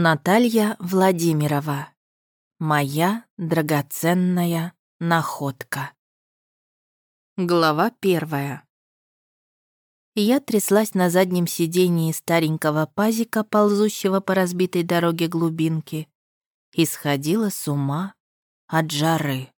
Наталья Владимирова. Моя драгоценная находка. Глава первая. Я тряслась на заднем сидении старенького пазика, ползущего по разбитой дороге глубинки, и сходила с ума от жары.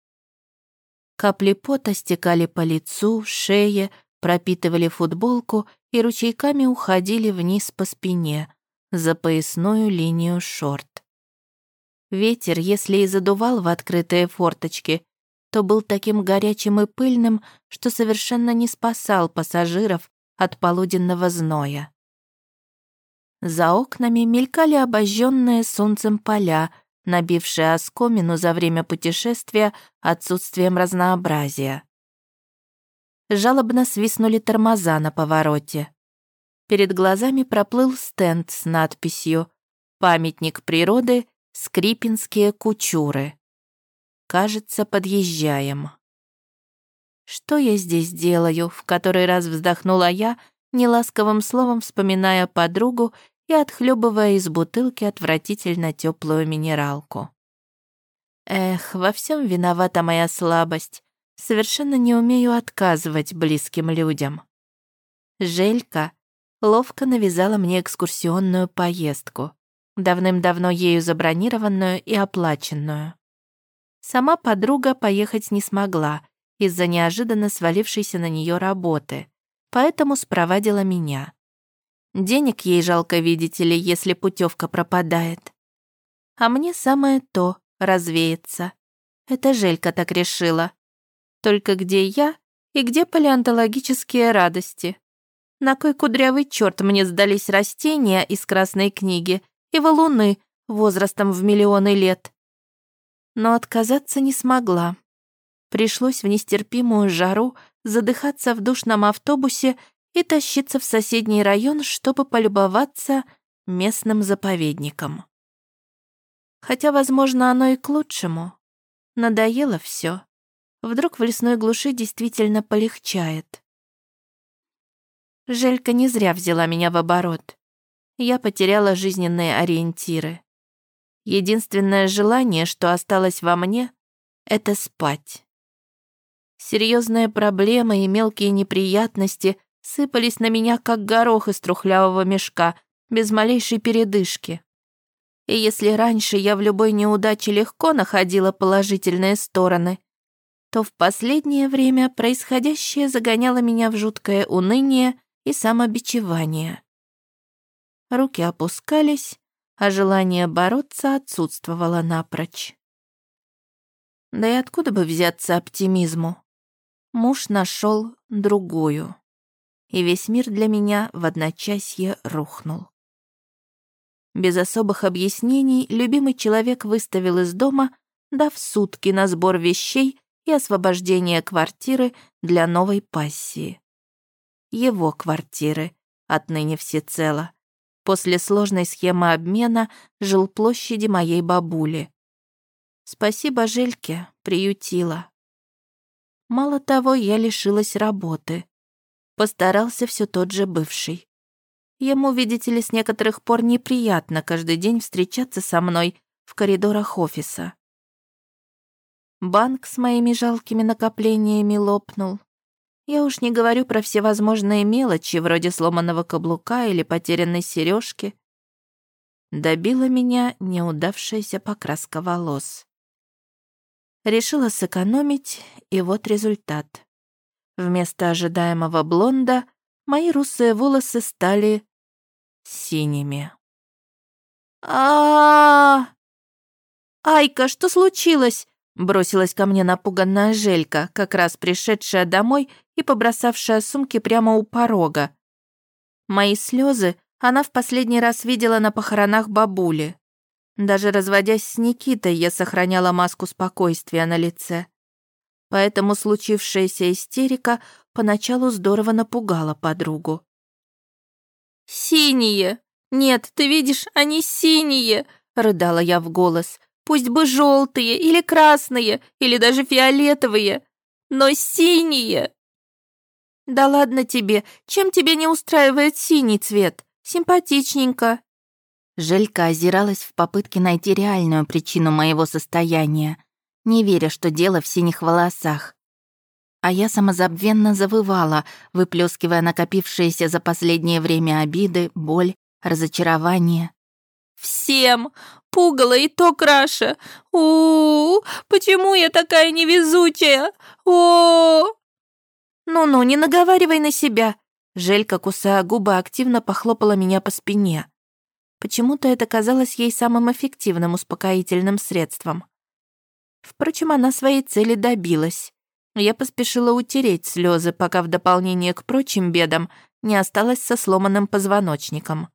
Капли пота стекали по лицу, шее, пропитывали футболку и ручейками уходили вниз по спине — за поясную линию шорт. Ветер, если и задувал в открытые форточки, то был таким горячим и пыльным, что совершенно не спасал пассажиров от полуденного зноя. За окнами мелькали обожженные солнцем поля, набившие оскомину за время путешествия отсутствием разнообразия. Жалобно свистнули тормоза на повороте. Перед глазами проплыл стенд с надписью «Памятник природы Скрипинские кучуры». Кажется, подъезжаем. Что я здесь делаю? В который раз вздохнула я, неласковым словом вспоминая подругу и отхлебывая из бутылки отвратительно теплую минералку. Эх, во всем виновата моя слабость. Совершенно не умею отказывать близким людям. Желька ловко навязала мне экскурсионную поездку, давным-давно ею забронированную и оплаченную. Сама подруга поехать не смогла из-за неожиданно свалившейся на нее работы, поэтому спровадила меня. Денег ей жалко, видите ли, если путевка пропадает. А мне самое то — развеяться. Это Желька так решила. Только где я и где палеонтологические радости? На кой кудрявый черт мне сдались растения из Красной книги и валуны возрастом в миллионы лет? Но отказаться не смогла. Пришлось в нестерпимую жару задыхаться в душном автобусе и тащиться в соседний район, чтобы полюбоваться местным заповедником. Хотя, возможно, оно и к лучшему. Надоело все. Вдруг в лесной глуши действительно полегчает. Желька не зря взяла меня в оборот. Я потеряла жизненные ориентиры. Единственное желание, что осталось во мне, это спать. Серьезные проблемы и мелкие неприятности сыпались на меня, как горох из трухлявого мешка, без малейшей передышки. И если раньше я в любой неудаче легко находила положительные стороны, то в последнее время происходящее загоняло меня в жуткое уныние и самобичевание. Руки опускались, а желание бороться отсутствовало напрочь. Да и откуда бы взяться оптимизму? Муж нашел другую, и весь мир для меня в одночасье рухнул. Без особых объяснений любимый человек выставил из дома, дав сутки на сбор вещей и освобождение квартиры для новой пассии его квартиры, отныне всецело. После сложной схемы обмена жилплощади моей бабули. Спасибо Жельке, приютила. Мало того, я лишилась работы. Постарался все тот же бывший. Ему, видите ли, с некоторых пор неприятно каждый день встречаться со мной в коридорах офиса. Банк с моими жалкими накоплениями лопнул. Я уж не говорю про всевозможные мелочи, вроде сломанного каблука или потерянной сережки. Добила меня неудавшаяся покраска волос. Решила сэкономить, и вот результат. Вместо ожидаемого блонда мои русые волосы стали синими. а Айка, что случилось?» Бросилась ко мне напуганная Желька, как раз пришедшая домой и побросавшая сумки прямо у порога. Мои слезы она в последний раз видела на похоронах бабули. Даже разводясь с Никитой, я сохраняла маску спокойствия на лице. Поэтому случившаяся истерика поначалу здорово напугала подругу. «Синие! Нет, ты видишь, они синие!» — рыдала я в голос. Пусть бы желтые или красные, или даже фиолетовые, но синие. Да ладно тебе, чем тебе не устраивает синий цвет? Симпатичненько. Желька озиралась в попытке найти реальную причину моего состояния, не веря, что дело в синих волосах. А я самозабвенно завывала, выплескивая накопившиеся за последнее время обиды, боль, разочарование. «Всем! Пугало и то краше! у, -у, -у Почему я такая невезучая? о «Ну-ну, не наговаривай на себя!» Желька, кусая губы, активно похлопала меня по спине. Почему-то это казалось ей самым эффективным успокоительным средством. Впрочем, она своей цели добилась. Я поспешила утереть слезы, пока в дополнение к прочим бедам не осталась со сломанным позвоночником.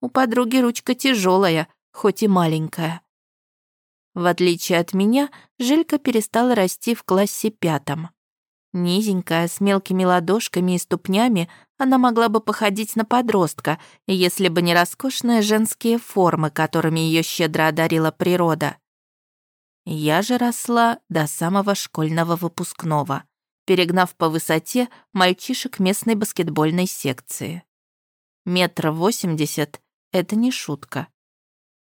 У подруги ручка тяжелая, хоть и маленькая. В отличие от меня, Жилька перестала расти в классе пятом. Низенькая, с мелкими ладошками и ступнями, она могла бы походить на подростка, если бы не роскошные женские формы, которыми ее щедро одарила природа. Я же росла до самого школьного выпускного, перегнав по высоте мальчишек местной баскетбольной секции. Метр восемьдесят — это не шутка.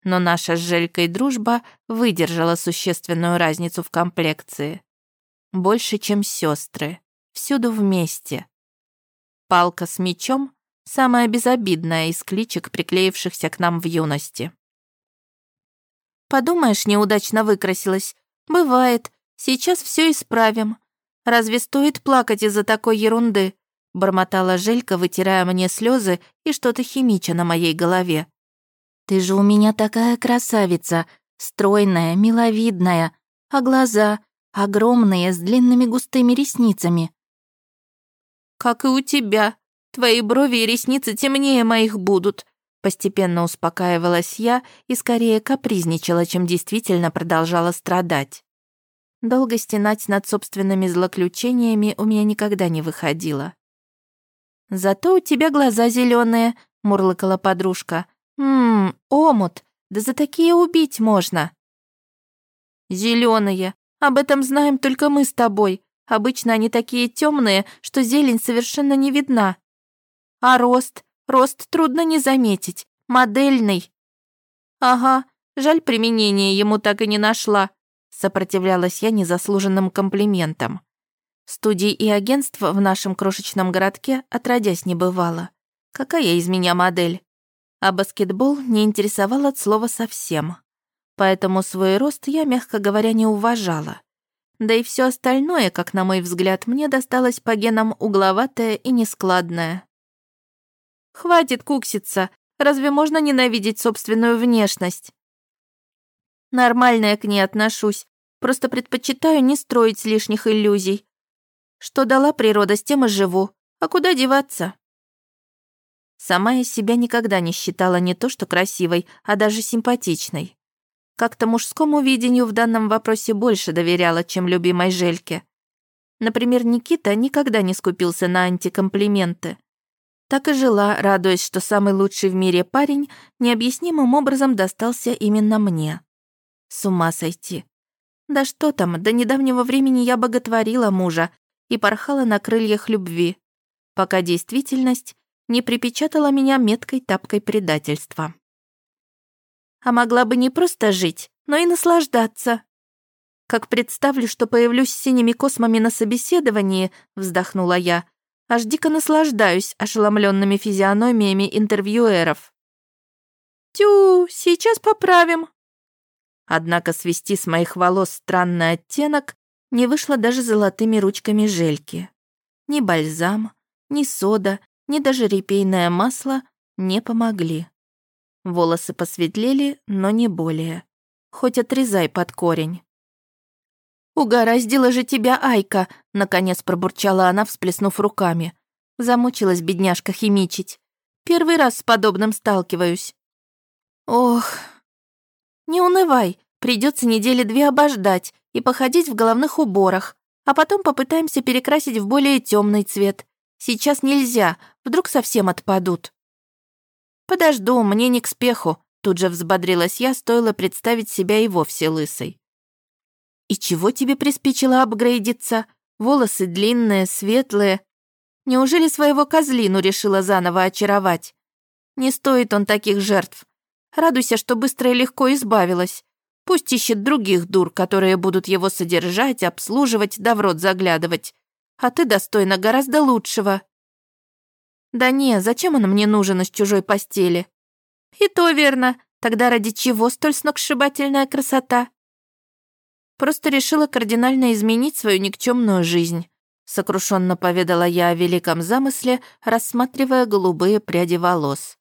Но наша с Желькой дружба выдержала существенную разницу в комплекции. Больше, чем сестры, всюду вместе. Палка с мечом — самая безобидная из кличек, приклеившихся к нам в юности. Подумаешь, неудачно выкрасилась. Бывает. Сейчас все исправим. Разве стоит плакать из-за такой ерунды? Бормотала Желька, вытирая мне слезы и что-то химича на моей голове. Ты же у меня такая красавица, стройная, миловидная, а глаза огромные, с длинными густыми ресницами. Как и у тебя. Твои брови и ресницы темнее моих будут, Постепенно успокаивалась я и скорее капризничала, чем действительно продолжала страдать. Долго стенать над собственными злоключениями у меня никогда не выходило. «Зато у тебя глаза зеленые, мурлыкала подружка. «Ммм, омут, да за такие убить можно!» Зеленые, об этом знаем только мы с тобой. Обычно они такие темные, что зелень совершенно не видна. А рост? Рост трудно не заметить. Модельный. Ага, жаль, применения ему так и не нашла. Сопротивлялась я незаслуженным комплиментам. Студий и агентства в нашем крошечном городке отродясь не бывало. Какая из меня модель? А баскетбол не интересовал от слова совсем. Поэтому свой рост я, мягко говоря, не уважала. Да и все остальное, как на мой взгляд, мне досталось по генам угловатое и нескладное. Хватит кукситься. Разве можно ненавидеть собственную внешность? Нормально к ней отношусь. Просто предпочитаю не строить лишних иллюзий. Что дала природа, с тем и живу. А куда деваться? Сама я себя никогда не считала не то что красивой, а даже симпатичной. Как-то мужскому видению в данном вопросе больше доверяла, чем любимой Жельке. Например, Никита никогда не скупился на антикомплименты. Так и жила, радуясь, что самый лучший в мире парень необъяснимым образом достался именно мне. С ума сойти. Да что там, до недавнего времени я боготворила мужа и порхала на крыльях любви, пока действительность не припечатала меня меткой тапкой предательства. А могла бы не просто жить, но и наслаждаться. Как представлю, что появлюсь синими космами на собеседовании, вздохнула я, Аж дико наслаждаюсь ошеломленными физиономиями интервьюеров. «Тю, сейчас поправим». Однако свести с моих волос странный оттенок не вышло даже золотыми ручками жельки. Ни бальзам, ни сода, ни даже репейное масло не помогли. Волосы посветлели, но не более. Хоть отрезай под корень. «Угораздила же тебя Айка!» — наконец пробурчала она, всплеснув руками. Замучилась бедняжка химичить. «Первый раз с подобным сталкиваюсь». «Ох...» «Не унывай, придется недели две обождать и походить в головных уборах, а потом попытаемся перекрасить в более темный цвет. Сейчас нельзя, вдруг совсем отпадут». «Подожду, мне не к спеху», — тут же взбодрилась я, стоило представить себя и вовсе лысой. «И чего тебе приспичило апгрейдиться? Волосы длинные, светлые. Неужели своего козлину решила заново очаровать? Не стоит он таких жертв. Радуйся, что быстро и легко избавилась. Пусть ищет других дур, которые будут его содержать, обслуживать, да в рот заглядывать. А ты достойна гораздо лучшего. Да не, зачем он мне нужен из чужой постели? И то верно. Тогда ради чего столь сногсшибательная красота? Просто решила кардинально изменить свою никчемную жизнь. Сокрушенно поведала я о великом замысле, рассматривая голубые пряди волос.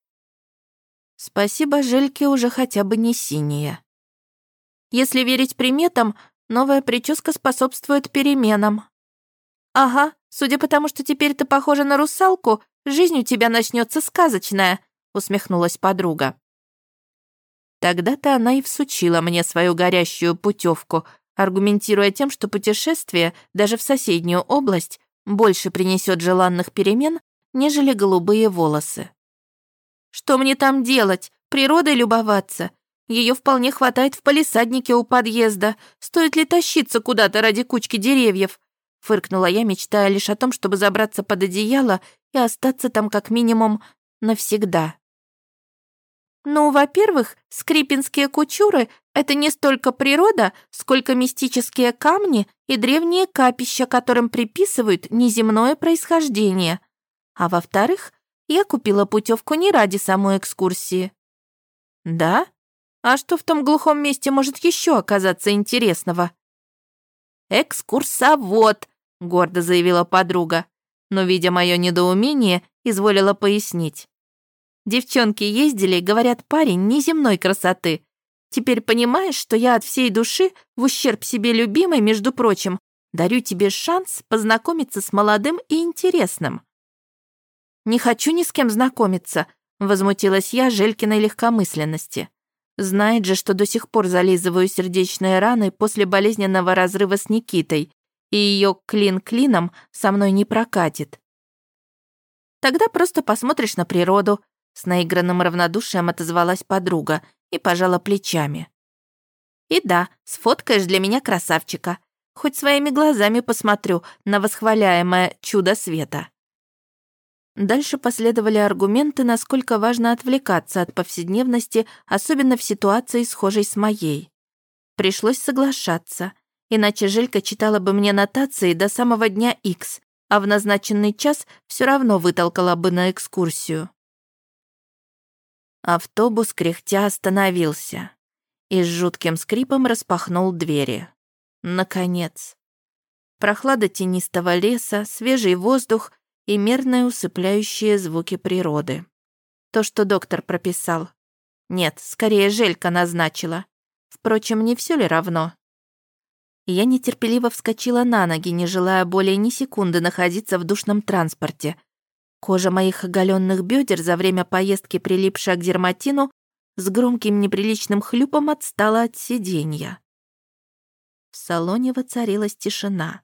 Спасибо, Жельке уже хотя бы не синие. Если верить приметам, новая прическа способствует переменам. Ага, судя по тому, что теперь ты похожа на русалку, жизнь у тебя начнется сказочная, усмехнулась подруга. Тогда-то она и всучила мне свою горящую путевку, аргументируя тем, что путешествие даже в соседнюю область больше принесет желанных перемен, нежели голубые волосы. Что мне там делать? Природой любоваться? Ее вполне хватает в палисаднике у подъезда. Стоит ли тащиться куда-то ради кучки деревьев? Фыркнула я, мечтая лишь о том, чтобы забраться под одеяло и остаться там как минимум навсегда. Ну, во-первых, скрипинские кучуры — это не столько природа, сколько мистические камни и древние капища, которым приписывают неземное происхождение. А во-вторых, я купила путевку не ради самой экскурсии. Да? А что в том глухом месте может еще оказаться интересного? «Экскурсовод», — гордо заявила подруга, но, видя мое недоумение, изволила пояснить. Девчонки ездили, говорят, парень неземной красоты. Теперь понимаешь, что я от всей души, в ущерб себе любимой, между прочим, дарю тебе шанс познакомиться с молодым и интересным». «Не хочу ни с кем знакомиться», — возмутилась я Желькиной легкомысленности. Знает же, что до сих пор зализываю сердечные раны после болезненного разрыва с Никитой, и ее клин клином со мной не прокатит. Тогда просто посмотришь на природу, с наигранным равнодушием отозвалась подруга и пожала плечами. «И да, сфоткаешь для меня красавчика. Хоть своими глазами посмотрю на восхваляемое чудо света». Дальше последовали аргументы, насколько важно отвлекаться от повседневности, особенно в ситуации, схожей с моей. Пришлось соглашаться, иначе Желька читала бы мне нотации до самого дня X, а в назначенный час все равно вытолкала бы на экскурсию. Автобус кряхтя остановился и с жутким скрипом распахнул двери. Наконец. Прохлада тенистого леса, свежий воздух и мерные усыпляющие звуки природы. То, что доктор прописал. Нет, скорее Желька назначила. Впрочем, не все ли равно? Я нетерпеливо вскочила на ноги, не желая более ни секунды находиться в душном транспорте, Кожа моих оголенных бедер, за время поездки прилипшая к дерматину, с громким неприличным хлюпом отстала от сиденья. В салоне воцарилась тишина.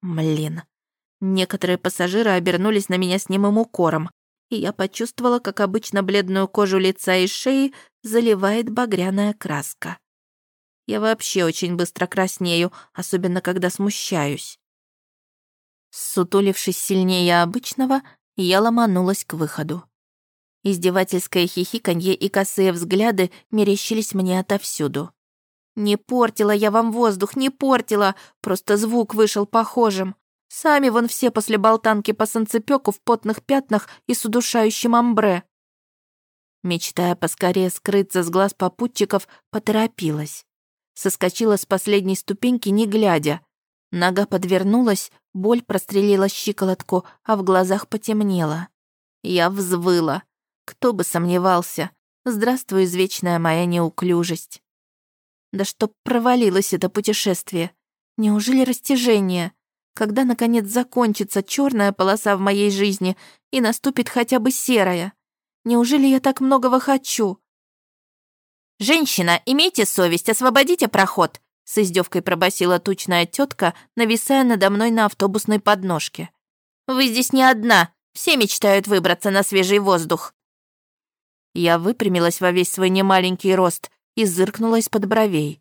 Млин. Некоторые пассажиры обернулись на меня с немым укором, и я почувствовала, как обычно бледную кожу лица и шеи заливает багряная краска. Я вообще очень быстро краснею, особенно когда смущаюсь. Сутулившись сильнее обычного, я ломанулась к выходу. Издевательское хихиканье и косые взгляды мерещились мне отовсюду. «Не портила я вам воздух, не портила, просто звук вышел похожим. Сами вон все после болтанки по санцепёку в потных пятнах и с удушающим амбре». Мечтая поскорее скрыться с глаз попутчиков, поторопилась. Соскочила с последней ступеньки, не глядя. Нога подвернулась, боль прострелила щиколотку, а в глазах потемнело. Я взвыла. Кто бы сомневался. Здравствуй, извечная моя неуклюжесть. Да чтоб провалилось это путешествие. Неужели растяжение? Когда, наконец, закончится черная полоса в моей жизни и наступит хотя бы серая? Неужели я так многого хочу? «Женщина, имейте совесть, освободите проход!» с издевкой пробасила тучная тетка, нависая надо мной на автобусной подножке. «Вы здесь не одна, все мечтают выбраться на свежий воздух». Я выпрямилась во весь свой немаленький рост и зыркнула из-под бровей.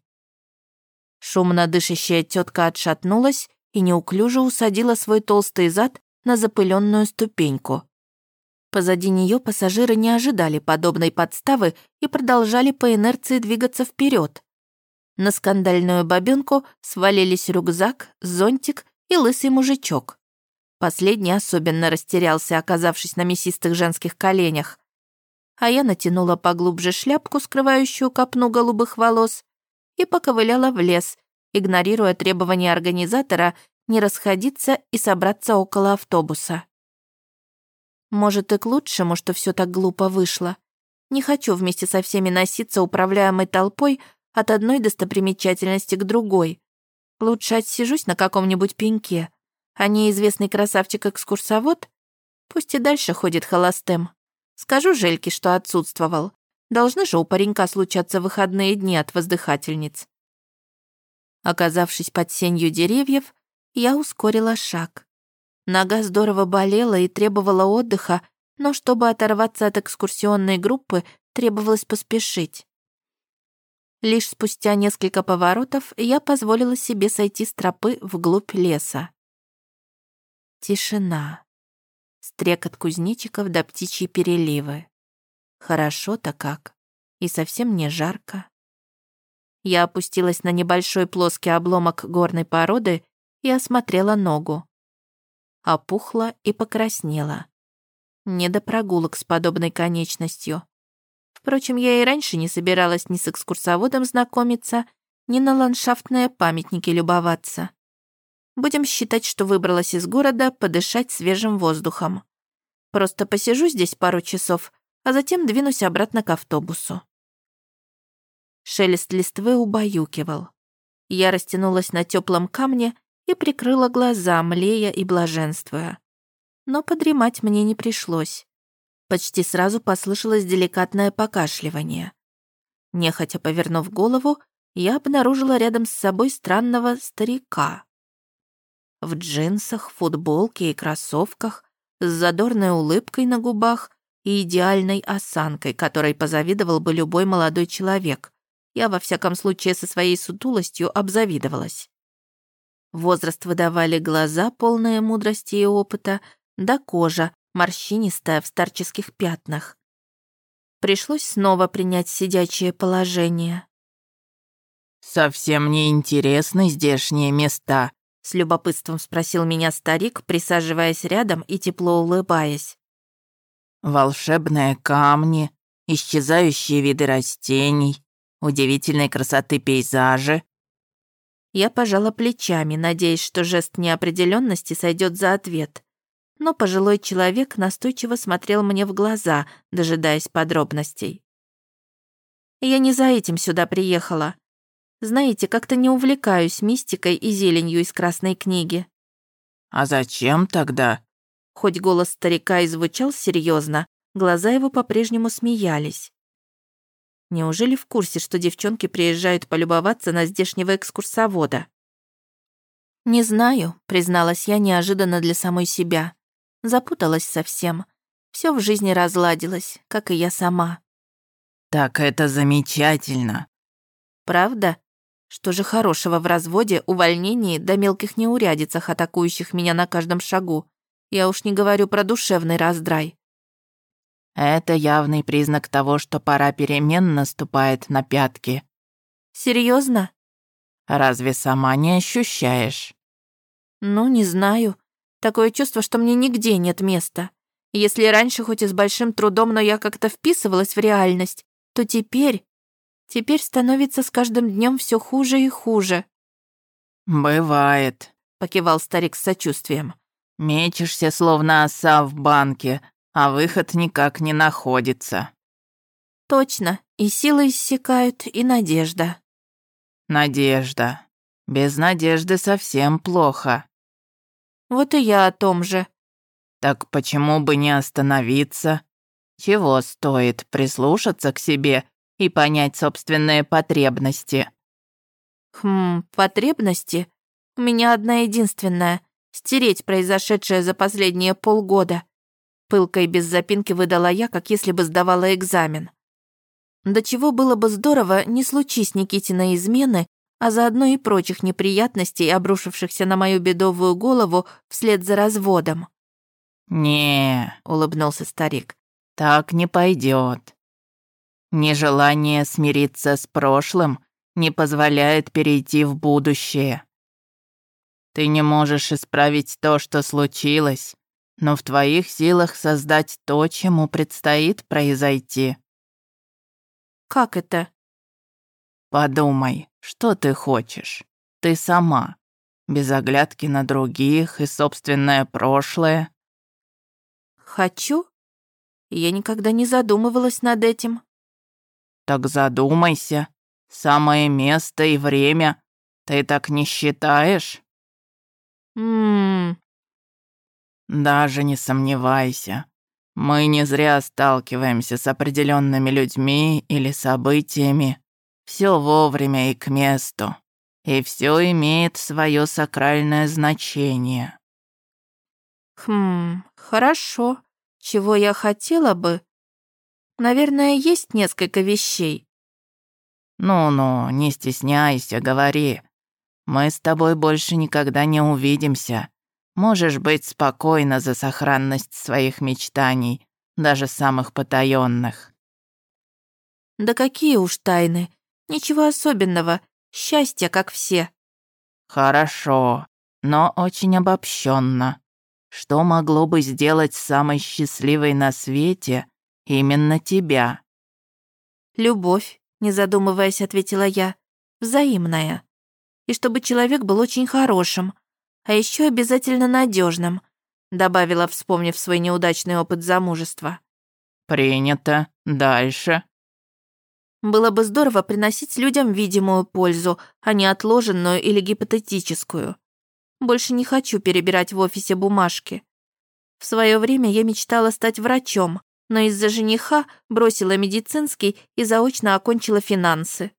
Шумно дышащая тетка отшатнулась и неуклюже усадила свой толстый зад на запыленную ступеньку. Позади нее пассажиры не ожидали подобной подставы и продолжали по инерции двигаться вперед. На скандальную бабёнку свалились рюкзак, зонтик и лысый мужичок. Последний особенно растерялся, оказавшись на мясистых женских коленях. А я натянула поглубже шляпку, скрывающую копну голубых волос, и поковыляла в лес, игнорируя требования организатора не расходиться и собраться около автобуса. Может, и к лучшему, что все так глупо вышло. Не хочу вместе со всеми носиться управляемой толпой от одной достопримечательности к другой. Лучше отсижусь на каком-нибудь пеньке, а неизвестный красавчик-экскурсовод пусть и дальше ходит холостым. Скажу Жельке, что отсутствовал. Должны же у паренька случаться выходные дни от воздыхательниц. Оказавшись под сенью деревьев, я ускорила шаг. Нога здорово болела и требовала отдыха, но чтобы оторваться от экскурсионной группы, требовалось поспешить. Лишь спустя несколько поворотов я позволила себе сойти с тропы вглубь леса. Тишина. Стрекот кузнечиков до птичьей переливы. Хорошо-то как. И совсем не жарко. Я опустилась на небольшой плоский обломок горной породы и осмотрела ногу опухла и покраснела. Не до прогулок с подобной конечностью. Впрочем, я и раньше не собиралась ни с экскурсоводом знакомиться, ни на ландшафтные памятники любоваться. Будем считать, что выбралась из города подышать свежим воздухом. Просто посижу здесь пару часов, а затем двинусь обратно к автобусу. Шелест листвы убаюкивал. Я растянулась на теплом камне и прикрыла глаза, млея и блаженствуя. Но подремать мне не пришлось. Почти сразу послышалось деликатное покашливание. Нехотя повернув голову, я обнаружила рядом с собой странного старика. В джинсах, футболке и кроссовках, с задорной улыбкой на губах и идеальной осанкой, которой позавидовал бы любой молодой человек. Я, во всяком случае, со своей сутулостью обзавидовалась. Возраст выдавали глаза, полные мудрости и опыта, да кожа, морщинистая в старческих пятнах. Пришлось снова принять сидячее положение. «Совсем не интересны здешние места», — с любопытством спросил меня старик, присаживаясь рядом и тепло улыбаясь. «Волшебные камни, исчезающие виды растений, удивительной красоты пейзажи, я пожала плечами, надеясь, что жест неопределенности сойдет за ответ. Но пожилой человек настойчиво смотрел мне в глаза, дожидаясь подробностей. Я не за этим сюда приехала. Знаете, как-то не увлекаюсь мистикой и зеленью из красной книги. А зачем тогда? Хоть голос старика и звучал серьезно, глаза его по-прежнему смеялись. Неужели в курсе, что девчонки приезжают полюбоваться на здешнего экскурсовода? «Не знаю», — призналась я неожиданно для самой себя. Запуталась совсем. Все в жизни разладилось, как и я сама. «Так это замечательно». «Правда? Что же хорошего в разводе, увольнении да мелких неурядицах, атакующих меня на каждом шагу? Я уж не говорю про душевный раздрай. Это явный признак того, что пора перемен наступает на пятки. Серьезно? Разве сама не ощущаешь? Ну, не знаю. Такое чувство, что мне нигде нет места. Если раньше хоть и с большим трудом, но я как-то вписывалась в реальность, то теперь... Теперь становится с каждым днем все хуже и хуже. «Бывает», — покивал старик с сочувствием. «Мечешься, словно оса в банке, а выход никак не находится». «Точно, и силы иссякают, и надежда». «Надежда. Без надежды совсем плохо». «Вот и я о том же». «Так почему бы не остановиться? Чего стоит прислушаться к себе и понять собственные потребности?» «Хм, потребности? У меня одна единственная — стереть произошедшее за последние полгода. Пылко и без запинки выдала я, как если бы сдавала экзамен. До чего было бы здорово, не случись Никитина измены, а заодно и прочих неприятностей, обрушившихся на мою бедовую голову вслед за разводом. «Не», — улыбнулся старик, — «так не пойдет. Нежелание смириться с прошлым не позволяет перейти в будущее. Ты не можешь исправить то, что случилось, но в твоих силах создать то, чему предстоит произойти. Как это? Подумай, что ты хочешь. Ты сама, без оглядки на других и собственное прошлое. Хочу? Я никогда не задумывалась над этим. Так задумайся. Самое место и время. Ты так не считаешь? Ммм. Даже не сомневайся. Мы не зря сталкиваемся с определенными людьми или событиями. Все вовремя и к месту. И все имеет свое сакральное значение. Хм, хорошо. Чего я хотела бы? Наверное, есть несколько вещей. Ну-ну, не стесняйся, говори. Мы с тобой больше никогда не увидимся. Можешь быть спокойна за сохранность своих мечтаний, даже самых потаённых. Да какие уж тайны. Ничего особенного. Счастье, как все. Хорошо, но очень обобщенно. Что могло бы сделать самой счастливой на свете именно тебя? Любовь, не задумываясь, ответила я. Взаимная. И чтобы человек был очень хорошим, а еще обязательно надежным, добавила, вспомнив свой неудачный опыт замужества. Принято. Дальше. Было бы здорово приносить людям видимую пользу, а не отложенную или гипотетическую. Больше не хочу перебирать в офисе бумажки. В свое время я мечтала стать врачом, но из-за жениха бросила медицинский и заочно окончила финансы.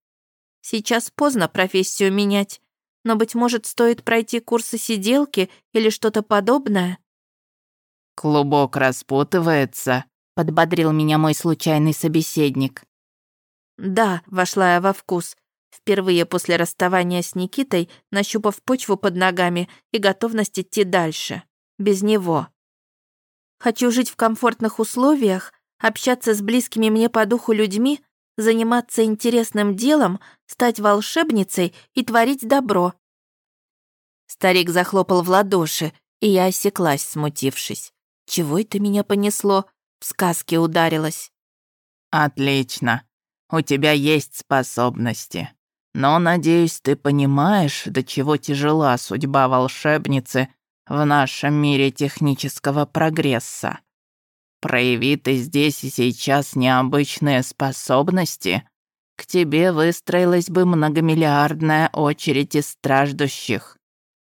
Сейчас поздно профессию менять, но, быть может, стоит пройти курсы сиделки или что-то подобное? «Клубок распутывается», — подбодрил меня мой случайный собеседник. Да, вошла я во вкус. Впервые после расставания с Никитой, нащупав почву под ногами и готовность идти дальше. Без него. Хочу жить в комфортных условиях, общаться с близкими мне по духу людьми, заниматься интересным делом, стать волшебницей и творить добро. Старик захлопал в ладоши, и я осеклась, смутившись. Чего это меня понесло? В сказке ударилась. «Отлично. У тебя есть способности. Но, надеюсь, ты понимаешь, до чего тяжела судьба волшебницы в нашем мире технического прогресса. Прояви ты здесь и сейчас необычные способности, к тебе выстроилась бы многомиллиардная очередь из страждущих.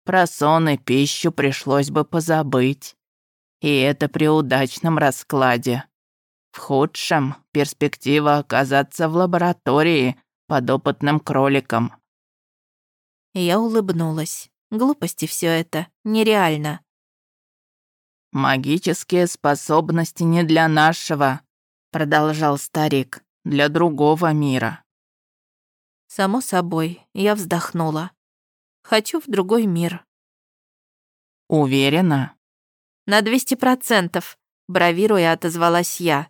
Про сон и пищу пришлось бы позабыть. И это при удачном раскладе. В худшем — перспектива оказаться в лаборатории под опытным кроликом. Я улыбнулась. Глупости все это. Нереально. «Магические способности не для нашего», — продолжал старик, — «для другого мира». Само собой, я вздохнула. Хочу в другой мир. «Уверена?» «На двести процентов», — бравируя отозвалась я.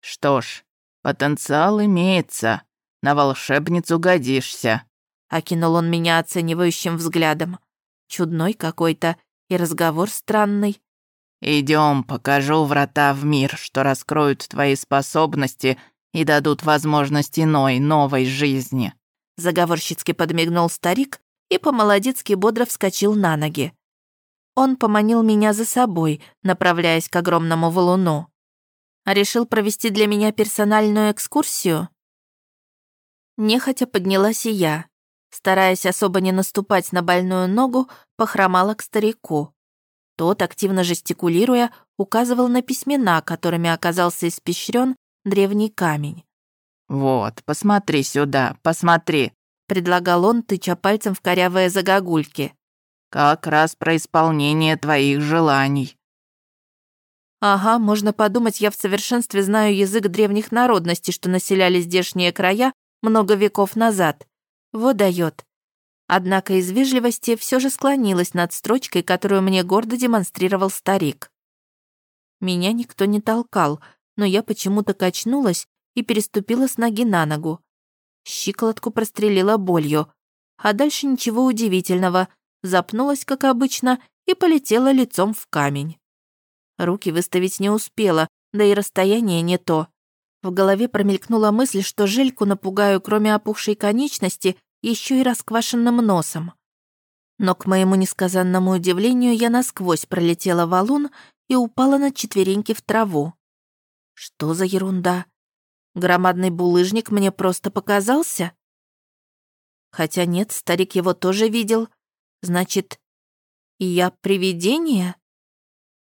«Что ж, потенциал имеется. На волшебницу годишься», — окинул он меня оценивающим взглядом. Чудной какой-то и разговор странный. Идем, покажу врата в мир, что раскроют твои способности и дадут возможность иной, новой жизни». Заговорщицки подмигнул старик и по-молодецки бодро вскочил на ноги. Он поманил меня за собой, направляясь к огромному валуну решил провести для меня персональную экскурсию? Нехотя поднялась и я. Стараясь особо не наступать на больную ногу, похромала к старику. Тот, активно жестикулируя, указывал на письмена, которыми оказался испещрен древний камень. «Вот, посмотри сюда, посмотри», — предлагал он, тыча пальцем в корявые загогульки. «Как раз про исполнение твоих желаний». Ага, можно подумать, я в совершенстве знаю язык древних народностей, что населяли здешние края много веков назад. Вот даёт. Однако из вежливости все же склонилась над строчкой, которую мне гордо демонстрировал старик. Меня никто не толкал, но я почему-то качнулась и переступила с ноги на ногу. Щиколотку прострелила болью. А дальше ничего удивительного. Запнулась, как обычно, и полетела лицом в камень. Руки выставить не успела, да и расстояние не то. В голове промелькнула мысль, что Жельку напугаю, кроме опухшей конечности, еще и расквашенным носом. Но, к моему несказанному удивлению, я насквозь пролетела валун и упала на четвереньки в траву. Что за ерунда? Громадный булыжник мне просто показался? Хотя нет, старик его тоже видел. Значит, я привидение?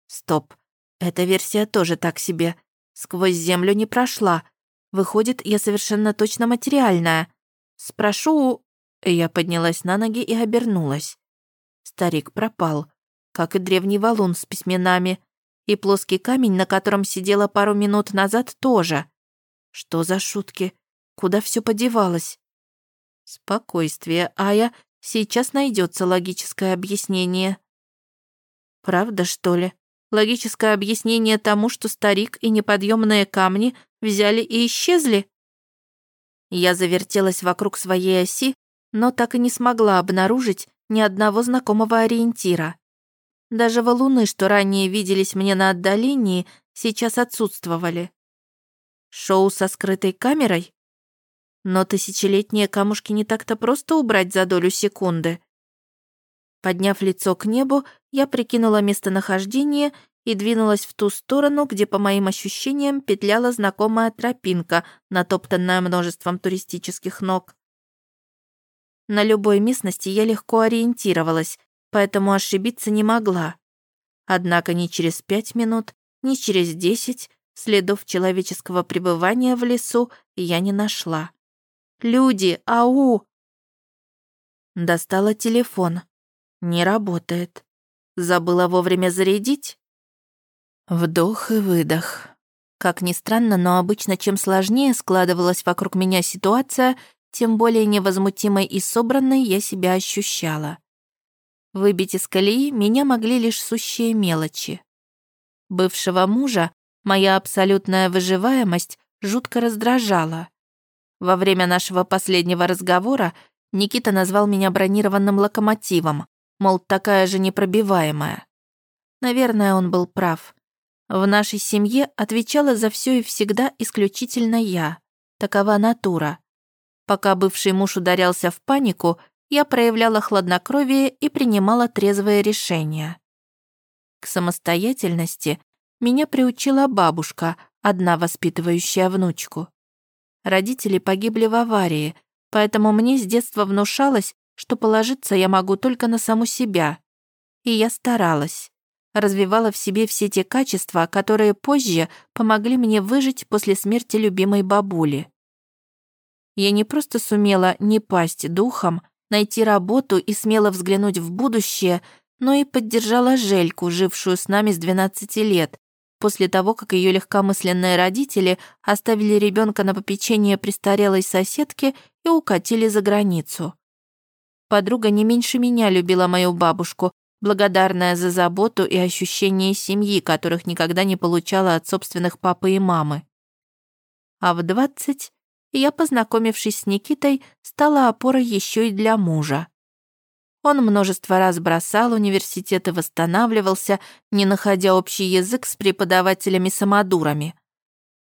Стоп, эта версия тоже так себе. Сквозь землю не прошла. Выходит, я совершенно точно материальная. Спрошу... Я поднялась на ноги и обернулась. Старик пропал, как и древний валун с письменами. И плоский камень, на котором сидела пару минут назад, тоже. Что за шутки? Куда все подевалось? Спокойствие, Ая. Сейчас найдется логическое объяснение. Правда, что ли? Логическое объяснение тому, что старик и неподъемные камни взяли и исчезли? Я завертелась вокруг своей оси, но так и не смогла обнаружить ни одного знакомого ориентира. Даже валуны, что ранее виделись мне на отдалении, сейчас отсутствовали. Шоу со скрытой камерой? Но тысячелетние камушки не так-то просто убрать за долю секунды. Подняв лицо к небу, я прикинула местонахождение и двинулась в ту сторону, где, по моим ощущениям, петляла знакомая тропинка, натоптанная множеством туристических ног. На любой местности я легко ориентировалась, поэтому ошибиться не могла. Однако ни через пять минут, ни через десять следов человеческого пребывания в лесу я не нашла. «Люди, ау!» Достала телефон. Не работает. Забыла вовремя зарядить? Вдох и выдох. Как ни странно, но обычно чем сложнее складывалась вокруг меня ситуация, тем более невозмутимой и собранной я себя ощущала. Выбить из колеи меня могли лишь сущие мелочи. Бывшего мужа моя абсолютная выживаемость жутко раздражала. Во время нашего последнего разговора Никита назвал меня бронированным локомотивом, мол, такая же непробиваемая. Наверное, он был прав. В нашей семье отвечала за все и всегда исключительно я. Такова натура. Пока бывший муж ударялся в панику, я проявляла хладнокровие и принимала трезвые решения. К самостоятельности меня приучила бабушка, одна воспитывающая внучку. Родители погибли в аварии, поэтому мне с детства внушалось, что положиться я могу только на саму себя. И я старалась. Развивала в себе все те качества, которые позже помогли мне выжить после смерти любимой бабули. Я не просто сумела не пасть духом, найти работу и смело взглянуть в будущее, но и поддержала Жельку, жившую с нами с 12 лет, после того, как ее легкомысленные родители оставили ребенка на попечение престарелой соседки и укатили за границу. Подруга не меньше меня любила мою бабушку, благодарная за заботу и ощущение семьи, которых никогда не получала от собственных папы и мамы. А в двадцать я, познакомившись с Никитой, стала опорой еще и для мужа. Он множество раз бросал университет и восстанавливался, не находя общий язык с преподавателями-самодурами.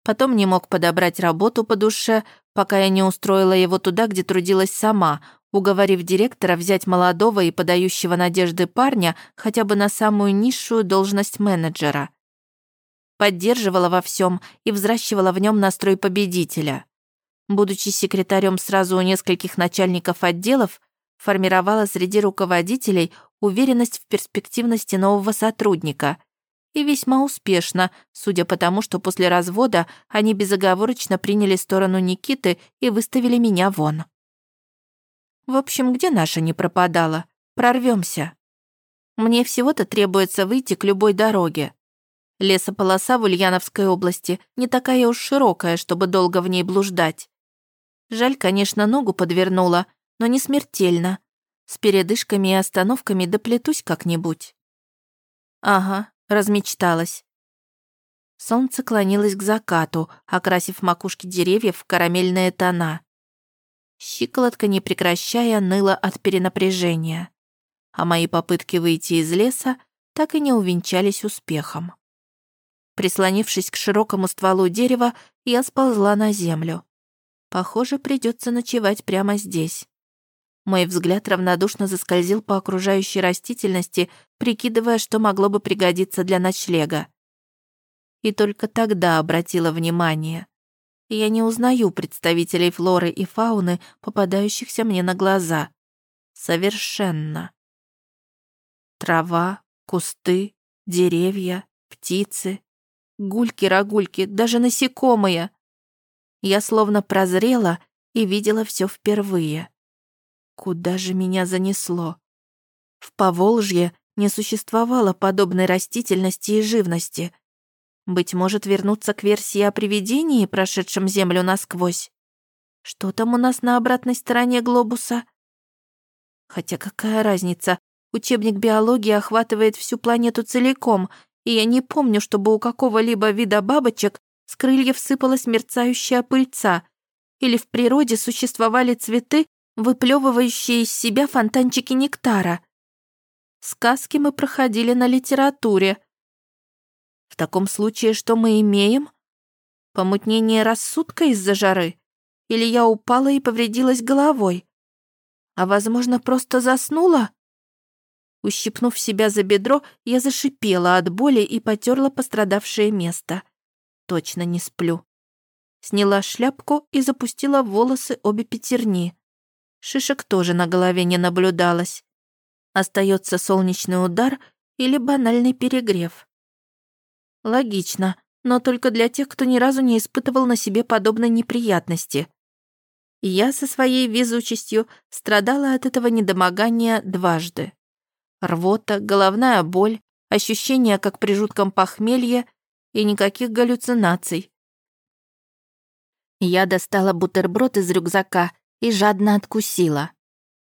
Потом не мог подобрать работу по душе, пока я не устроила его туда, где трудилась сама, уговорив директора взять молодого и подающего надежды парня хотя бы на самую низшую должность менеджера. Поддерживала во всем и взращивала в нем настрой победителя. Будучи секретарем сразу у нескольких начальников отделов, формировала среди руководителей уверенность в перспективности нового сотрудника. И весьма успешно, судя по тому, что после развода они безоговорочно приняли сторону Никиты и выставили меня вон. В общем, где наша не пропадала? Прорвемся. Мне всего-то требуется выйти к любой дороге. Лесополоса в Ульяновской области не такая уж широкая, чтобы долго в ней блуждать. Жаль, конечно, ногу подвернула, но не смертельно. С передышками и остановками доплетусь как-нибудь. Ага, размечталась. Солнце клонилось к закату, окрасив макушки деревьев в карамельные тона. Щиколотка, не прекращая, ныла от перенапряжения. А мои попытки выйти из леса так и не увенчались успехом. Прислонившись к широкому стволу дерева, я сползла на землю. Похоже, придется ночевать прямо здесь. Мой взгляд равнодушно заскользил по окружающей растительности, прикидывая, что могло бы пригодиться для ночлега. И только тогда обратила внимание. Я не узнаю представителей флоры и фауны, попадающихся мне на глаза. Совершенно. Трава, кусты, деревья, птицы, гульки-рогульки, даже насекомые. Я словно прозрела и видела все впервые. Куда же меня занесло? В Поволжье не существовало подобной растительности и живности. Быть может, вернуться к версии о привидении, прошедшем Землю насквозь? Что там у нас на обратной стороне глобуса? Хотя какая разница? Учебник биологии охватывает всю планету целиком, и я не помню, чтобы у какого-либо вида бабочек с крыльев сыпалась мерцающая пыльца, или в природе существовали цветы, выплевывающие из себя фонтанчики нектара. Сказки мы проходили на литературе. В таком случае что мы имеем? Помутнение рассудка из-за жары? Или я упала и повредилась головой? А, возможно, просто заснула? Ущипнув себя за бедро, я зашипела от боли и потерла пострадавшее место. Точно не сплю. Сняла шляпку и запустила в волосы обе пятерни. Шишек тоже на голове не наблюдалось. Остается солнечный удар или банальный перегрев. Логично, но только для тех, кто ни разу не испытывал на себе подобной неприятности. Я со своей везучестью страдала от этого недомогания дважды. Рвота, головная боль, ощущение, как при жутком похмелье и никаких галлюцинаций. Я достала бутерброд из рюкзака и жадно откусила.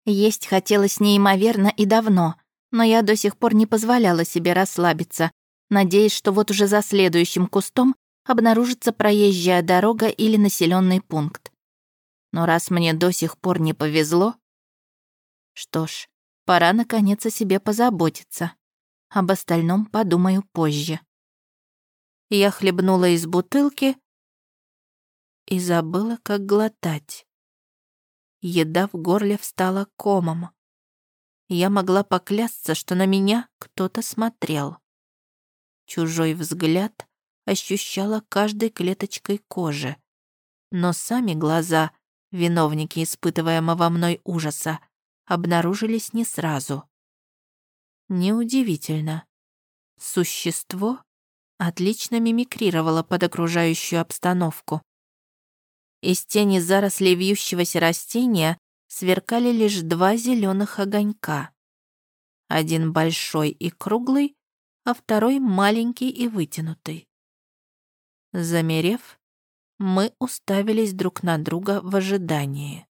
Есть хотелось неимоверно и давно, но я до сих пор не позволяла себе расслабиться, надеясь, что вот уже за следующим кустом обнаружится проезжая дорога или населенный пункт. Но раз мне до сих пор не повезло... Что ж, пора наконец о себе позаботиться. Об остальном подумаю позже. Я хлебнула из бутылки и забыла, как глотать. Еда в горле встала комом. Я могла поклясться, что на меня кто-то смотрел. Чужой взгляд ощущала каждой клеточкой кожи. Но сами глаза, виновники испытываемого мной ужаса, обнаружились не сразу. Неудивительно. Существо отлично мимикрировало под окружающую обстановку. Из тени зарослей вьющегося растения сверкали лишь два зеленых огонька. Один большой и круглый, а второй маленький и вытянутый. Замерев, мы уставились друг на друга в ожидании.